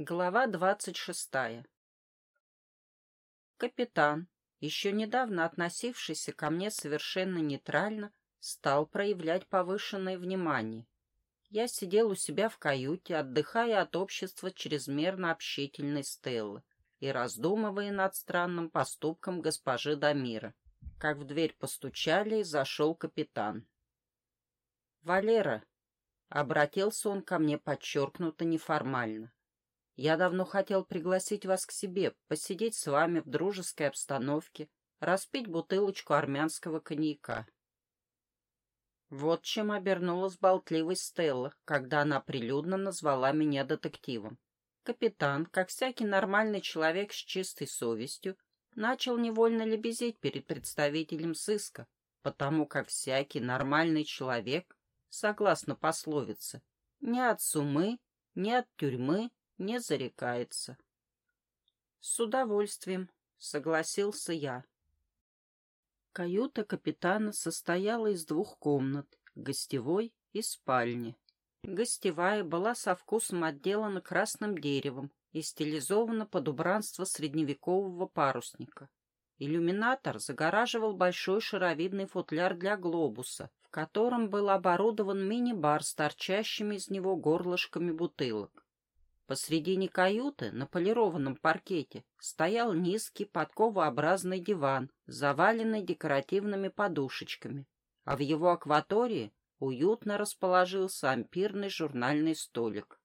Глава двадцать шестая Капитан, еще недавно относившийся ко мне совершенно нейтрально, стал проявлять повышенное внимание. Я сидел у себя в каюте, отдыхая от общества чрезмерно общительной Стеллы и раздумывая над странным поступком госпожи Дамира, как в дверь постучали зашел капитан. «Валера», — обратился он ко мне подчеркнуто неформально, я давно хотел пригласить вас к себе, посидеть с вами в дружеской обстановке, распить бутылочку армянского коньяка. Вот чем обернулась болтливость Стелла, когда она прилюдно назвала меня детективом. Капитан, как всякий нормальный человек с чистой совестью, начал невольно лебезить перед представителем сыска, потому как всякий нормальный человек, согласно пословице, ни от сумы, ни от тюрьмы не зарекается. С удовольствием, согласился я. Каюта капитана состояла из двух комнат, гостевой и спальни. Гостевая была со вкусом отделана красным деревом и стилизована под убранство средневекового парусника. Иллюминатор загораживал большой шаровидный футляр для глобуса, в котором был оборудован мини-бар с торчащими из него горлышками бутылок. Посредине каюты, на полированном паркете, стоял низкий подковообразный диван, заваленный декоративными подушечками, а в его акватории уютно расположился ампирный журнальный столик,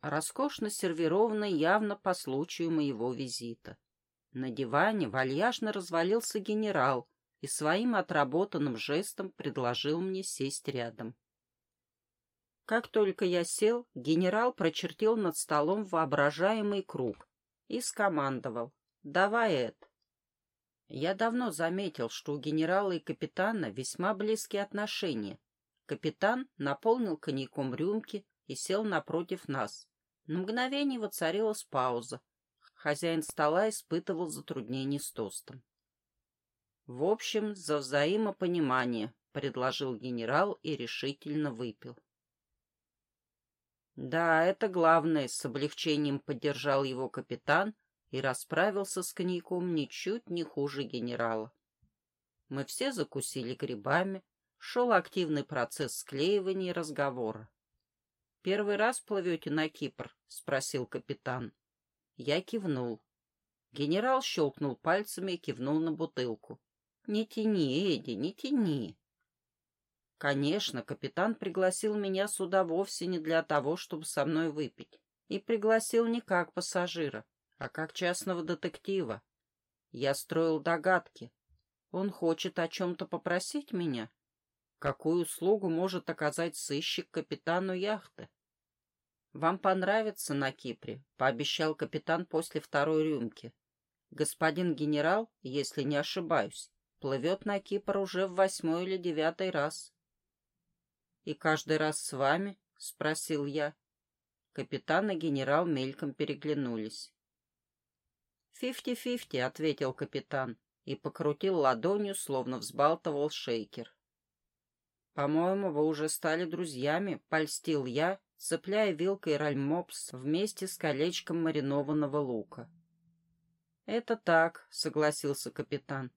роскошно сервированный явно по случаю моего визита. На диване вальяжно развалился генерал и своим отработанным жестом предложил мне сесть рядом. Как только я сел, генерал прочертил над столом воображаемый круг и скомандовал «Давай это». Я давно заметил, что у генерала и капитана весьма близкие отношения. Капитан наполнил коньяком рюмки и сел напротив нас. На мгновение воцарилась пауза. Хозяин стола испытывал затруднения с тостом. «В общем, за взаимопонимание», — предложил генерал и решительно выпил. Да, это главное, с облегчением поддержал его капитан и расправился с коньяком ничуть не хуже генерала. Мы все закусили грибами, шел активный процесс склеивания разговора. «Первый раз плывете на Кипр?» — спросил капитан. Я кивнул. Генерал щелкнул пальцами и кивнул на бутылку. «Не тяни, Эдди, не тяни!» Конечно, капитан пригласил меня сюда вовсе не для того, чтобы со мной выпить. И пригласил не как пассажира, а как частного детектива. Я строил догадки. Он хочет о чем-то попросить меня? Какую услугу может оказать сыщик капитану яхты? «Вам понравится на Кипре», — пообещал капитан после второй рюмки. «Господин генерал, если не ошибаюсь, плывет на Кипр уже в восьмой или девятый раз». «И каждый раз с вами?» — спросил я. Капитан и генерал мельком переглянулись. «Фифти-фифти», — ответил капитан и покрутил ладонью, словно взбалтывал шейкер. «По-моему, вы уже стали друзьями», — польстил я, цепляя вилкой ральмопс вместе с колечком маринованного лука. «Это так», — согласился капитан.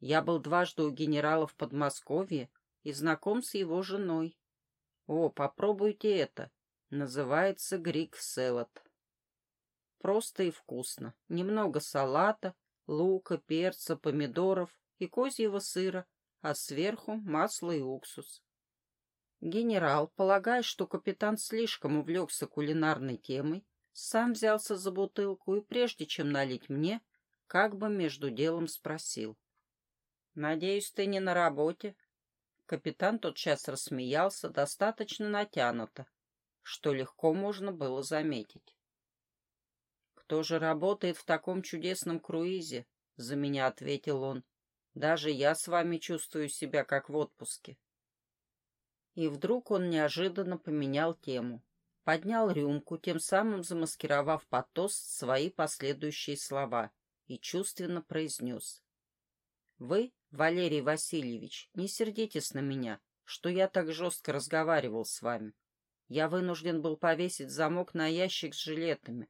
«Я был дважды у генерала в Подмосковье и знаком с его женой. О, попробуйте это. Называется грик селот. Просто и вкусно. Немного салата, лука, перца, помидоров и козьего сыра, а сверху масло и уксус. Генерал, полагая, что капитан слишком увлекся кулинарной темой, сам взялся за бутылку и, прежде чем налить мне, как бы между делом спросил. «Надеюсь, ты не на работе?» Капитан тотчас рассмеялся достаточно натянуто, что легко можно было заметить. «Кто же работает в таком чудесном круизе?» — за меня ответил он. «Даже я с вами чувствую себя как в отпуске». И вдруг он неожиданно поменял тему. Поднял рюмку, тем самым замаскировав под тост свои последующие слова, и чувственно произнес. «Вы Валерий Васильевич, не сердитесь на меня, что я так жестко разговаривал с вами. Я вынужден был повесить замок на ящик с жилетами.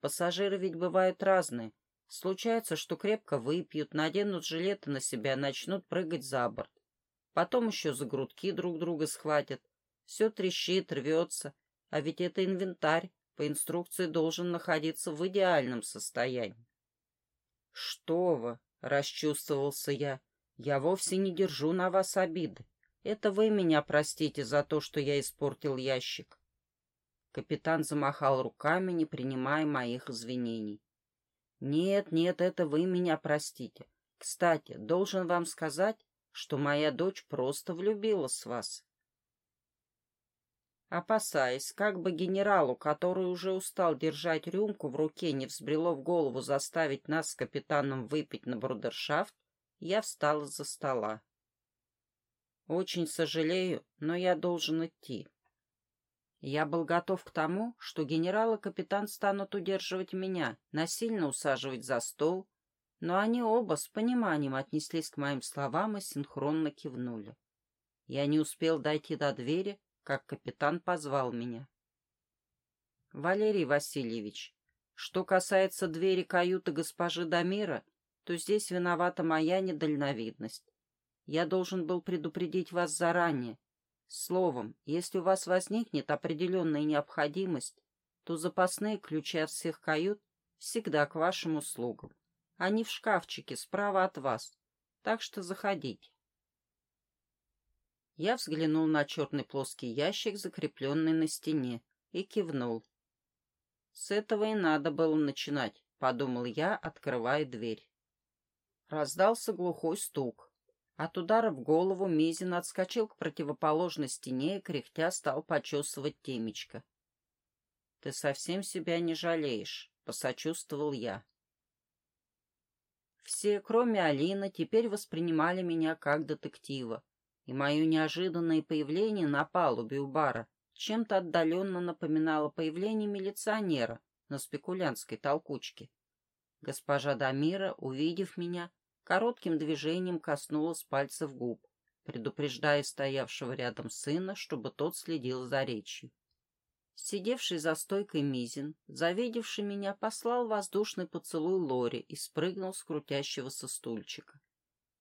Пассажиры ведь бывают разные. Случается, что крепко выпьют, наденут жилеты на себя, начнут прыгать за борт. Потом еще за грудки друг друга схватят. Все трещит, рвется. А ведь это инвентарь. По инструкции должен находиться в идеальном состоянии. «Что вы!» — расчувствовался я. «Я вовсе не держу на вас обиды. Это вы меня простите за то, что я испортил ящик». Капитан замахал руками, не принимая моих извинений. «Нет, нет, это вы меня простите. Кстати, должен вам сказать, что моя дочь просто влюбилась в вас». Опасаясь, как бы генералу, который уже устал держать рюмку в руке, не взбрело в голову заставить нас с капитаном выпить на брудершафт, я встал из-за стола. «Очень сожалею, но я должен идти», я был готов к тому, что генерал и капитан станут удерживать меня, насильно усаживать за стол, но они оба с пониманием отнеслись к моим словам и синхронно кивнули. Я не успел дойти до двери, как капитан позвал меня. «Валерий Васильевич, что касается двери каюты госпожи Дамира, то здесь виновата моя недальновидность. Я должен был предупредить вас заранее, Словом, если у вас возникнет определенная необходимость, то запасные ключи от всех кают всегда к вашим услугам. Они в шкафчике справа от вас, так что заходите. Я взглянул на черный плоский ящик, закрепленный на стене, и кивнул. С этого и надо было начинать, подумал я, открывая дверь. Раздался глухой стук. От удара в голову Мизин отскочил к противоположной стене и, кряхтя, стал почесывать темечко. — Ты совсем себя не жалеешь, — посочувствовал я. Все, кроме Алины, теперь воспринимали меня как детектива, и мое неожиданное появление на палубе у бара чем-то отдаленно напоминало появление милиционера на спекулянтской толкучке. Госпожа Дамира, увидев меня, коротким движением коснулась пальцев губ, предупреждая стоявшего рядом сына, чтобы тот следил за речью. Сидевший за стойкой Мизин, завидевший меня, послал воздушный поцелуй Лори и спрыгнул с крутящегося стульчика.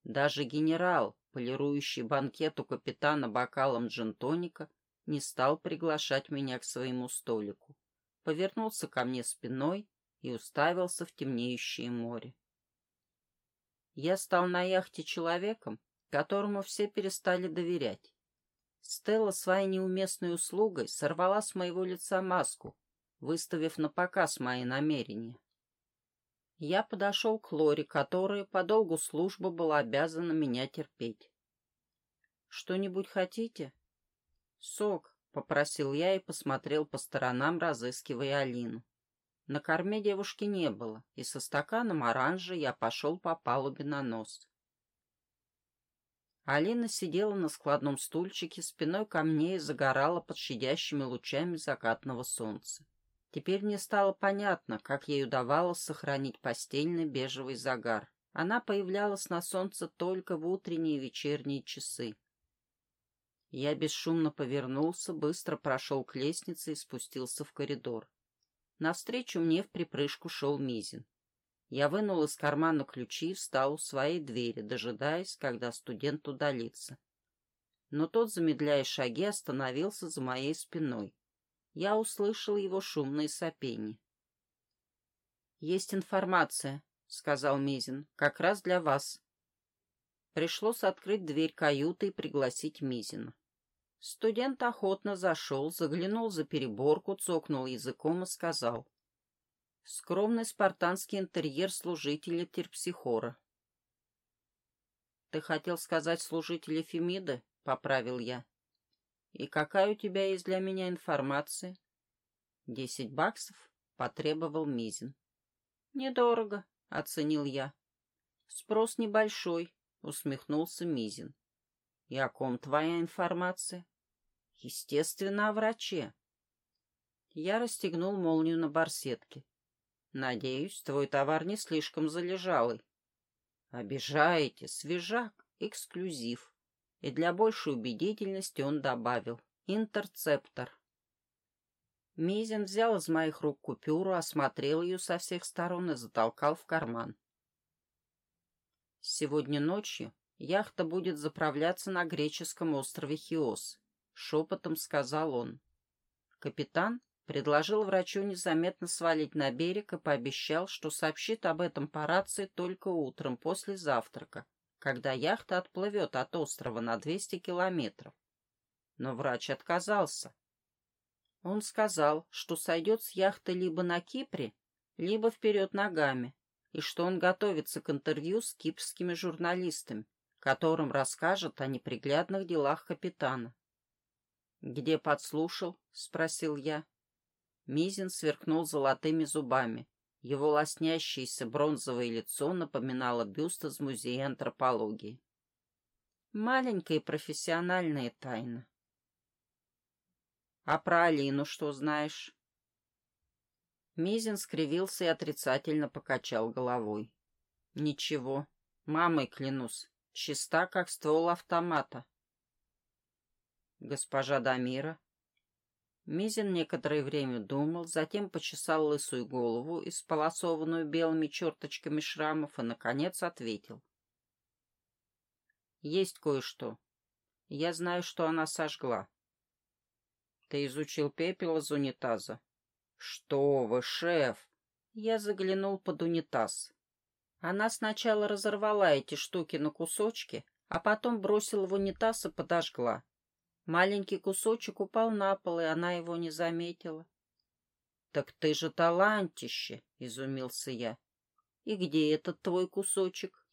Даже генерал, полирующий банкет у капитана бокалом джентоника, не стал приглашать меня к своему столику. Повернулся ко мне спиной и уставился в темнеющее море. Я стал на яхте человеком, которому все перестали доверять. Стелла своей неуместной услугой сорвала с моего лица маску, выставив на показ мои намерения. Я подошел к Лоре, которая по долгу службы была обязана меня терпеть. «Что-нибудь хотите?» «Сок», — попросил я и посмотрел по сторонам, разыскивая Алину. На корме девушки не было, и со стаканом оранжа я пошел по палубе на нос. Алина сидела на складном стульчике, спиной ко мне и загорала под щадящими лучами закатного солнца. Теперь мне стало понятно, как ей удавалось сохранить постельный бежевый загар. Она появлялась на солнце только в утренние и вечерние часы. Я бесшумно повернулся, быстро прошел к лестнице и спустился в коридор. Навстречу мне в припрыжку шел Мизин. Я вынул из кармана ключи и встал у своей двери, дожидаясь, когда студент удалится. Но тот, замедляя шаги, остановился за моей спиной. Я услышал его шумные сопения. «Есть информация», — сказал Мизин, — «как раз для вас». Пришлось открыть дверь каюты и пригласить Мизина. Студент охотно зашел, заглянул за переборку, цокнул языком и сказал. Скромный спартанский интерьер служителя терпсихора. «Ты хотел сказать служителя Фемиды?» — поправил я. «И какая у тебя есть для меня информация?» «Десять баксов?» — потребовал Мизин. «Недорого», — оценил я. «Спрос небольшой», — усмехнулся Мизин. И о ком твоя информация? Естественно, о враче. Я расстегнул молнию на барсетке. Надеюсь, твой товар не слишком залежалый. Обижаете, свежак, эксклюзив. И для большей убедительности он добавил. Интерцептор. Мизин взял из моих рук купюру, осмотрел ее со всех сторон и затолкал в карман. Сегодня ночью яхта будет заправляться на греческом острове Хиос, шепотом сказал он. Капитан предложил врачу незаметно свалить на берег и пообещал, что сообщит об этом по рации только утром после завтрака, когда яхта отплывет от острова на 200 километров. Но врач отказался. Он сказал, что сойдет с яхты либо на Кипре, либо вперед ногами, и что он готовится к интервью с кипрскими журналистами, которым расскажет о неприглядных делах капитана. «Где подслушал?» — спросил я. Мизин сверкнул золотыми зубами. Его лоснящееся бронзовое лицо напоминало бюст из музея антропологии. Маленькая профессиональная тайна. «А про Алину что знаешь?» Мизин скривился и отрицательно покачал головой. «Ничего. Мамой клянусь. Чиста, как ствол автомата». «Госпожа Дамира?» Мизин некоторое время думал, затем почесал лысую голову, исполосованную белыми черточками шрамов, и, наконец, ответил. «Есть кое-что. Я знаю, что она сожгла. Ты изучил пепел из унитаза? Что вы, шеф? Я заглянул под унитаз. Она сначала разорвала эти штуки на кусочки, а потом бросила в унитаз и подожгла. Маленький кусочек упал на пол, и она его не заметила. — Так ты же талантище! — изумился я. — И где этот твой кусочек?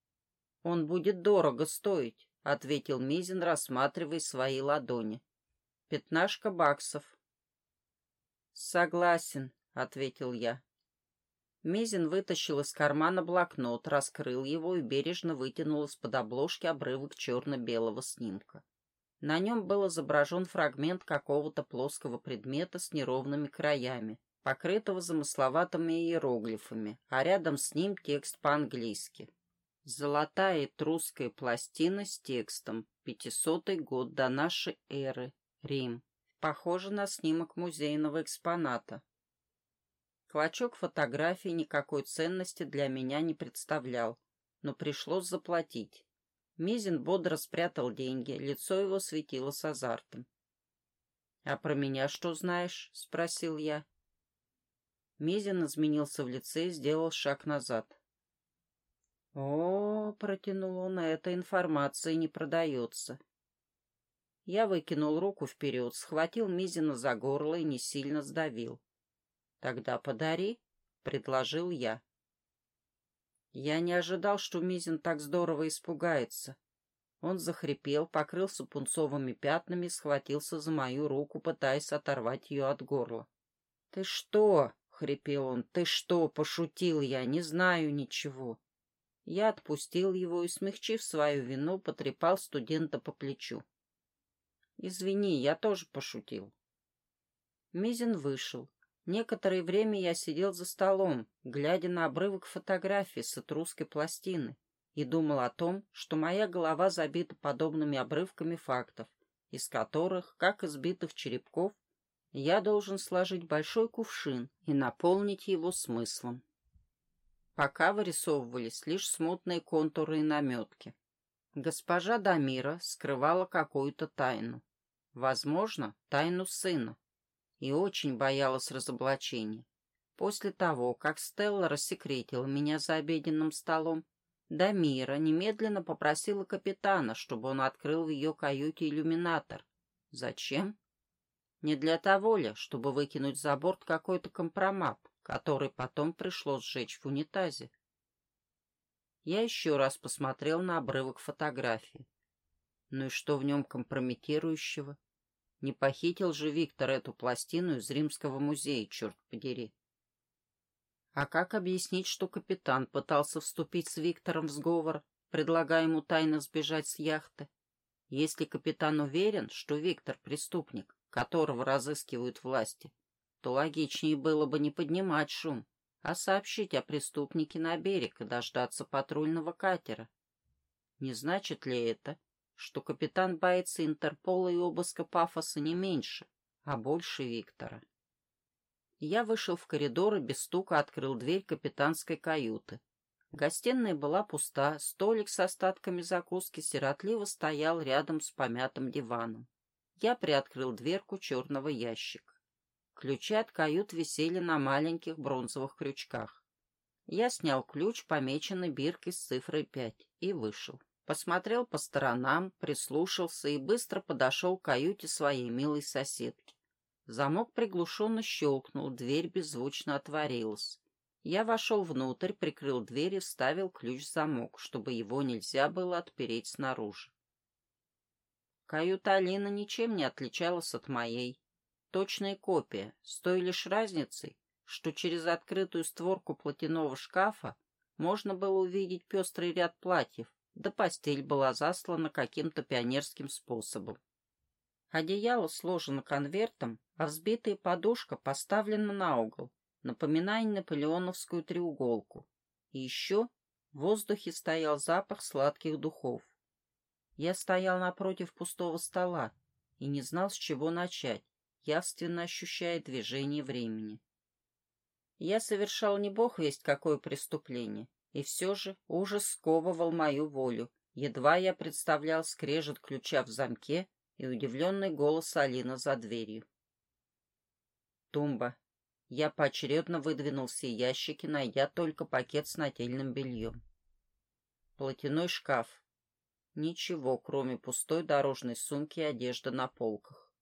— Он будет дорого стоить, — ответил Мизин, рассматривая свои ладони. Пятнашка баксов. Согласен, ответил я. Мизин вытащил из кармана блокнот, раскрыл его и бережно вытянул из-под обложки обрывок черно-белого снимка. На нем был изображен фрагмент какого-то плоского предмета с неровными краями, покрытого замысловатыми иероглифами, а рядом с ним текст по-английски. Золотая этрусская пластина с текстом «Пятисотый год до нашей эры. Рим. Похоже на снимок музейного экспоната. Клочок фотографии никакой ценности для меня не представлял, но пришлось заплатить. Мизин бодро спрятал деньги, лицо его светило с азартом. — А про меня что знаешь? — спросил я. Мизин изменился в лице и сделал шаг назад. — О, — протянул он, — эта информация не продается. Я выкинул руку вперед, схватил Мизина за горло и не сильно сдавил. «Тогда подари», — предложил я. Я не ожидал, что Мизин так здорово испугается. Он захрипел, покрылся пунцовыми пятнами схватился за мою руку, пытаясь оторвать ее от горла. «Ты что?» — хрипел он. «Ты что?» — пошутил я. «Не знаю ничего». Я отпустил его и, смягчив свою вину, потрепал студента по плечу. Извини, я тоже пошутил. Мизин вышел. Некоторое время я сидел за столом, глядя на обрывок фотографии с этрусской пластины, и думал о том, что моя голова забита подобными обрывками фактов, из которых, как из битых черепков, я должен сложить большой кувшин и наполнить его смыслом. Пока вырисовывались лишь смутные контуры и наметки. Госпожа Дамира скрывала какую-то тайну. Возможно, тайну сына. И очень боялась разоблачения. После того, как Стелла рассекретила меня за обеденным столом, Дамира немедленно попросила капитана, чтобы он открыл в ее каюте иллюминатор. Зачем? Не для того ли, чтобы выкинуть за борт какой-то компромат, который потом пришлось сжечь в унитазе? Я еще раз посмотрел на обрывок фотографии. Ну и что в нем компрометирующего? Не похитил же Виктор эту пластину из Римского музея, черт подери. А как объяснить, что капитан пытался вступить с Виктором в сговор, предлагая ему тайно сбежать с яхты? Если капитан уверен, что Виктор — преступник, которого разыскивают власти, то логичнее было бы не поднимать шум, а сообщить о преступнике на берег и дождаться патрульного катера. Не значит ли это, что капитан боится Интерпола и обыска Пафоса не меньше, а больше Виктора. Я вышел в коридор и без стука открыл дверь капитанской каюты. Гостиная была пуста, столик с остатками закуски сиротливо стоял рядом с помятым диваном. Я приоткрыл дверку черного ящика. Ключи от кают висели на маленьких бронзовых крючках. Я снял ключ, помеченный биркой с цифрой пять, и вышел. Посмотрел по сторонам, прислушался и быстро подошел к каюте своей милой соседки. Замок приглушенно щелкнул, дверь беззвучно отворилась. Я вошел внутрь, прикрыл дверь и вставил ключ в замок, чтобы его нельзя было отпереть снаружи. Каюта Алины ничем не отличалась от моей. Точная копия, с той лишь разницей, что через открытую створку платяного шкафа можно было увидеть пестрый ряд платьев, да постель была заслана каким-то пионерским способом. Одеяло сложено конвертом, а взбитая подушка поставлена на угол, напоминая наполеоновскую треуголку. И еще в воздухе стоял запах сладких духов. Я стоял напротив пустого стола и не знал, с чего начать, явственно ощущая движение времени. Я совершал не бог весть какое преступление, и все же ужас сковывал мою волю. Едва я представлял скрежет ключа в замке и удивленный голос Алины за дверью. Тумба. Я поочередно выдвинул все ящики, найдя только пакет с нательным бельем. Платяной шкаф. Ничего, кроме пустой дорожной сумки и одежды на полках.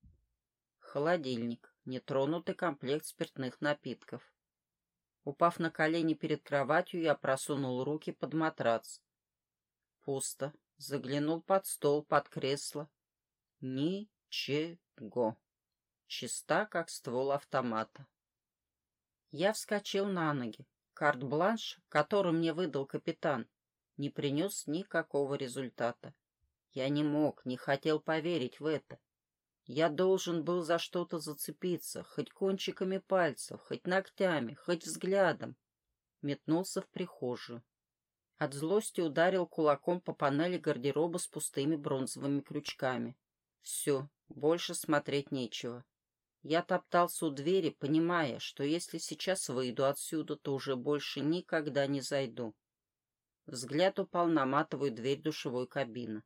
Холодильник. Нетронутый комплект спиртных напитков. Упав на колени перед кроватью, я просунул руки под матрац. Пусто. Заглянул под стол, под кресло. Ничего. Чиста, как ствол автомата. Я вскочил на ноги. Карт-бланш, который мне выдал капитан, не принес никакого результата. Я не мог, не хотел поверить в это. Я должен был за что-то зацепиться, хоть кончиками пальцев, хоть ногтями, хоть взглядом. Метнулся в прихожую. От злости ударил кулаком по панели гардероба с пустыми бронзовыми крючками. Все, больше смотреть нечего. Я топтался у двери, понимая, что если сейчас выйду отсюда, то уже больше никогда не зайду. Взгляд упал на матовую дверь душевой кабины.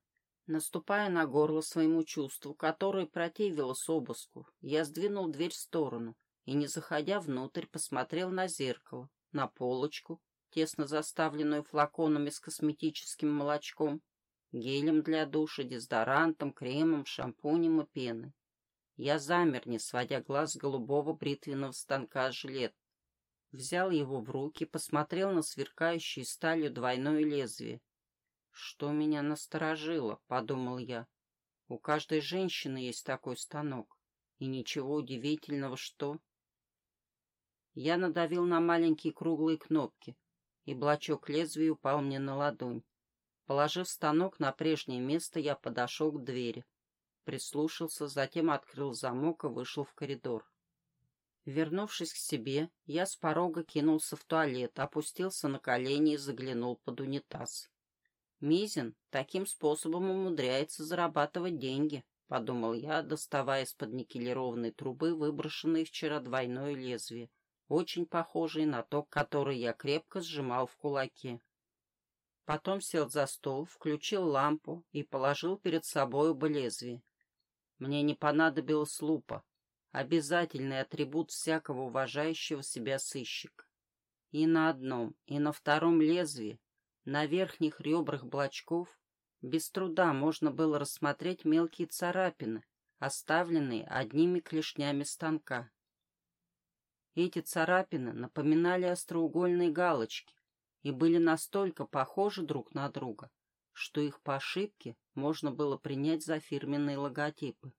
Наступая на горло своему чувству, которое противилось обыску, я сдвинул дверь в сторону и, не заходя внутрь, посмотрел на зеркало, на полочку, тесно заставленную флаконами с косметическим молочком, гелем для душа, дезодорантом, кремом, шампунем и пеной. Я замер, не сводя глаз с голубого бритвенного станка жилет, взял его в руки, посмотрел на сверкающее сталью двойное лезвие. «Что меня насторожило?» — подумал я. «У каждой женщины есть такой станок, и ничего удивительного, что...» Я надавил на маленькие круглые кнопки, и блочок лезвия упал мне на ладонь. Положив станок на прежнее место, я подошел к двери, прислушался, затем открыл замок и вышел в коридор. Вернувшись к себе, я с порога кинулся в туалет, опустился на колени и заглянул под унитаз. Мизин таким способом умудряется зарабатывать деньги, подумал я, доставая из-под никелированной трубы выброшенное вчера двойное лезвие, очень похожее на то, которое я крепко сжимал в кулаке. Потом сел за стол, включил лампу и положил перед собой оба лезвия. Мне не понадобилась лупа, обязательный атрибут всякого уважающего себя сыщика. И на одном, и на втором лезвии, на верхних ребрах блочков, без труда можно было рассмотреть мелкие царапины, оставленные одними клешнями станка. Эти царапины напоминали остроугольные галочки и были настолько похожи друг на друга, что их по ошибке можно было принять за фирменные логотипы.